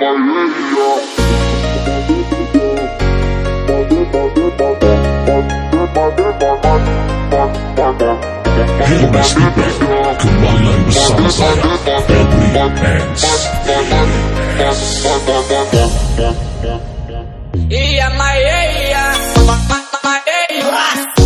Hello Mas People, kembali bersama saya, Febri Ends. Iya, my, iya, my, my, my, iya.